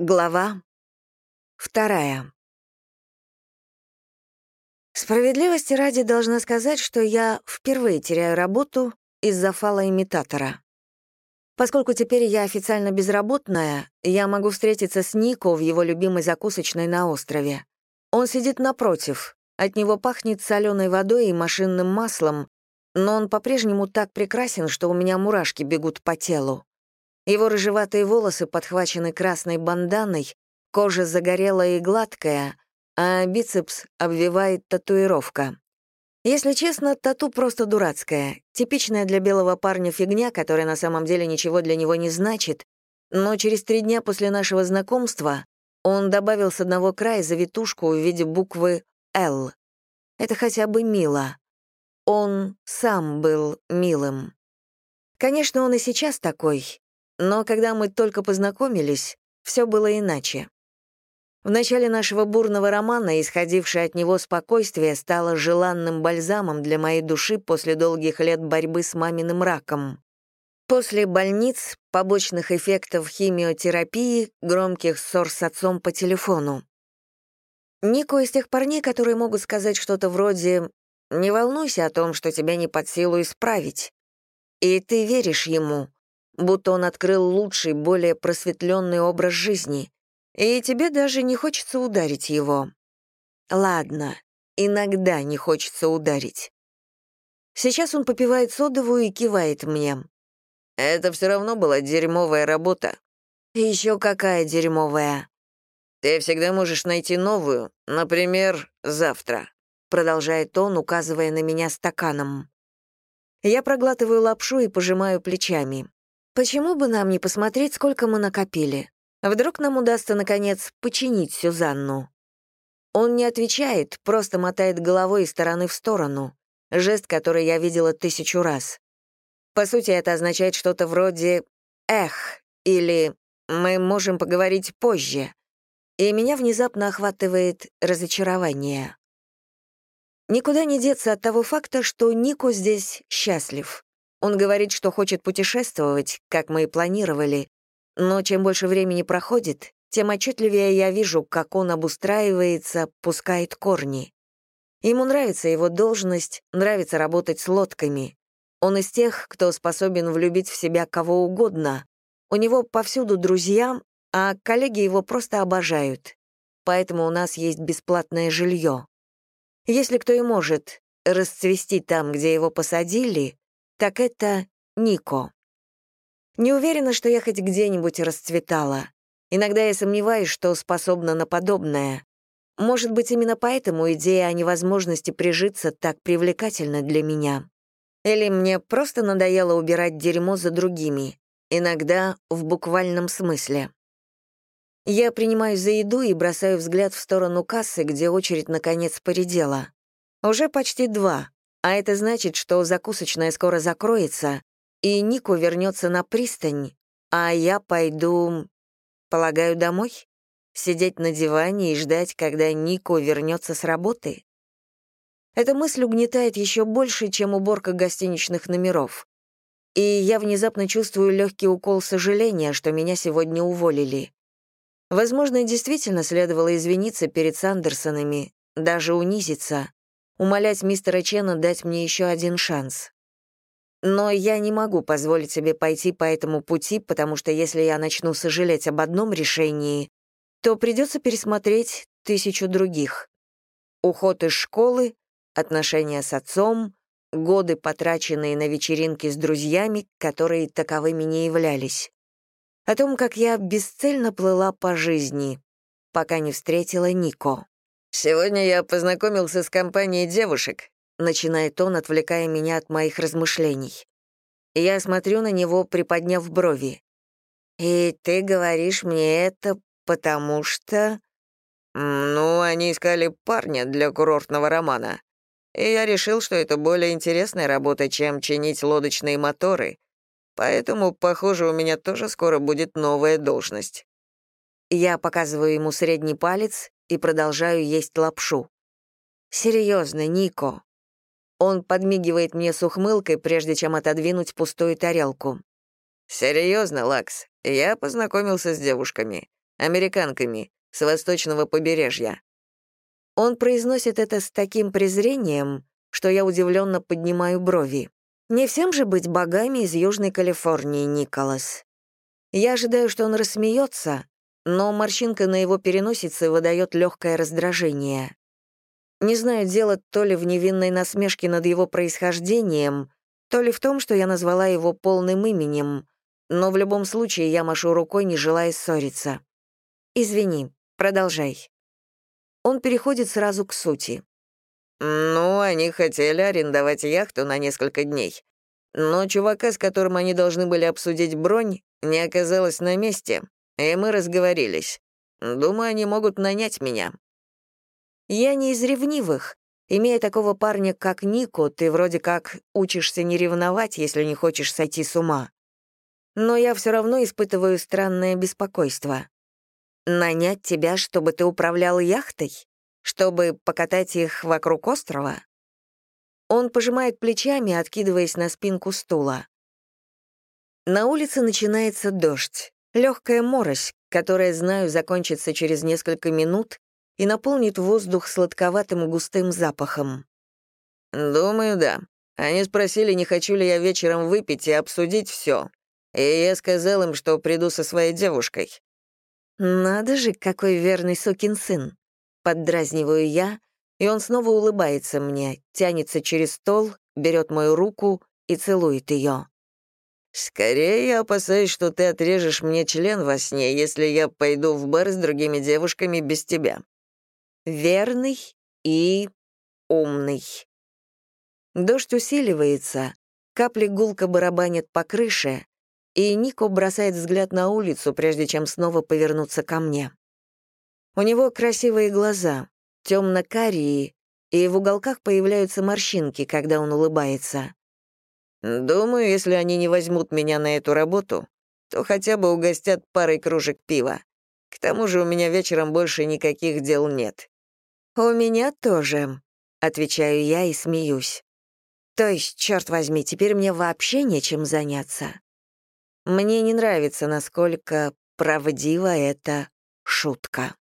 Глава вторая. Справедливости ради должна сказать, что я впервые теряю работу из-за фалоимитатора. Поскольку теперь я официально безработная, я могу встретиться с Нико в его любимой закусочной на острове. Он сидит напротив, от него пахнет соленой водой и машинным маслом, но он по-прежнему так прекрасен, что у меня мурашки бегут по телу. Его рыжеватые волосы подхвачены красной банданой, кожа загорелая и гладкая, а бицепс обвивает татуировка. Если честно, тату просто дурацкая, типичная для белого парня фигня, которая на самом деле ничего для него не значит, но через три дня после нашего знакомства он добавил с одного края завитушку в виде буквы «Л». Это хотя бы мило. Он сам был милым. Конечно, он и сейчас такой, но когда мы только познакомились, все было иначе. В начале нашего бурного романа исходившее от него спокойствие стало желанным бальзамом для моей души после долгих лет борьбы с маминым раком. После больниц, побочных эффектов химиотерапии, громких ссор с отцом по телефону. Нико из тех парней, которые могут сказать что-то вроде «Не волнуйся о том, что тебя не под силу исправить». И ты веришь ему, будто он открыл лучший, более просветленный образ жизни, и тебе даже не хочется ударить его. Ладно, иногда не хочется ударить. Сейчас он попивает содовую и кивает мне. Это все равно была дерьмовая работа. Еще какая дерьмовая. Ты всегда можешь найти новую, например, завтра, продолжает он, указывая на меня стаканом. Я проглатываю лапшу и пожимаю плечами. Почему бы нам не посмотреть, сколько мы накопили? Вдруг нам удастся, наконец, починить Сюзанну? Он не отвечает, просто мотает головой из стороны в сторону. Жест, который я видела тысячу раз. По сути, это означает что-то вроде «эх» или «мы можем поговорить позже». И меня внезапно охватывает разочарование. Никуда не деться от того факта, что Нико здесь счастлив. Он говорит, что хочет путешествовать, как мы и планировали, но чем больше времени проходит, тем отчетливее я вижу, как он обустраивается, пускает корни. Ему нравится его должность, нравится работать с лодками. Он из тех, кто способен влюбить в себя кого угодно. У него повсюду друзья, а коллеги его просто обожают. Поэтому у нас есть бесплатное жилье. Если кто и может расцвести там, где его посадили, так это Нико. Не уверена, что я хоть где-нибудь расцветала. Иногда я сомневаюсь, что способна на подобное. Может быть, именно поэтому идея о невозможности прижиться так привлекательна для меня. Или мне просто надоело убирать дерьмо за другими, иногда в буквальном смысле. Я принимаюсь за еду и бросаю взгляд в сторону кассы, где очередь наконец поредела. Уже почти два, а это значит, что закусочная скоро закроется, и Нику вернется на пристань, а я пойду, полагаю, домой? Сидеть на диване и ждать, когда Нику вернется с работы? Эта мысль угнетает еще больше, чем уборка гостиничных номеров. И я внезапно чувствую легкий укол сожаления, что меня сегодня уволили. Возможно, действительно следовало извиниться перед Сандерсонами, даже унизиться умолять мистера Чена дать мне еще один шанс. Но я не могу позволить себе пойти по этому пути, потому что если я начну сожалеть об одном решении, то придется пересмотреть тысячу других. Уход из школы, отношения с отцом, годы, потраченные на вечеринки с друзьями, которые таковыми не являлись. О том, как я бесцельно плыла по жизни, пока не встретила Нико. «Сегодня я познакомился с компанией девушек», начинает он, отвлекая меня от моих размышлений. Я смотрю на него, приподняв брови. «И ты говоришь мне это потому что...» «Ну, они искали парня для курортного романа. И я решил, что это более интересная работа, чем чинить лодочные моторы. Поэтому, похоже, у меня тоже скоро будет новая должность». Я показываю ему средний палец и продолжаю есть лапшу. Серьезно, Нико». Он подмигивает мне с ухмылкой, прежде чем отодвинуть пустую тарелку. Серьезно, Лакс, я познакомился с девушками. Американками, с восточного побережья». Он произносит это с таким презрением, что я удивленно поднимаю брови. Не всем же быть богами из Южной Калифорнии, Николас. Я ожидаю, что он рассмеется, но морщинка на его переносице выдает легкое раздражение. Не знаю, дело то ли в невинной насмешке над его происхождением, то ли в том, что я назвала его полным именем, но в любом случае я машу рукой, не желая ссориться. «Извини, продолжай». Он переходит сразу к сути. «Ну, они хотели арендовать яхту на несколько дней. Но чувака, с которым они должны были обсудить бронь, не оказалось на месте, и мы разговорились. Думаю, они могут нанять меня». «Я не из ревнивых. Имея такого парня, как Нико, ты вроде как учишься не ревновать, если не хочешь сойти с ума. Но я все равно испытываю странное беспокойство. Нанять тебя, чтобы ты управлял яхтой? Чтобы покатать их вокруг острова? Он пожимает плечами, откидываясь на спинку стула. На улице начинается дождь. Легкая морось, которая, знаю, закончится через несколько минут и наполнит воздух сладковатым густым запахом. «Думаю, да. Они спросили, не хочу ли я вечером выпить и обсудить все. И я сказал им, что приду со своей девушкой. «Надо же, какой верный сукин сын!» Поддразниваю я, и он снова улыбается мне, тянется через стол, берет мою руку и целует ее. «Скорее я опасаюсь, что ты отрежешь мне член во сне, если я пойду в бар с другими девушками без тебя». Верный и умный. Дождь усиливается, капли гулко барабанят по крыше, и Нико бросает взгляд на улицу, прежде чем снова повернуться ко мне. У него красивые глаза, темно-карие, и в уголках появляются морщинки, когда он улыбается. «Думаю, если они не возьмут меня на эту работу, то хотя бы угостят парой кружек пива. К тому же у меня вечером больше никаких дел нет». «У меня тоже», — отвечаю я и смеюсь. «То есть, черт возьми, теперь мне вообще нечем заняться». Мне не нравится, насколько правдива эта шутка.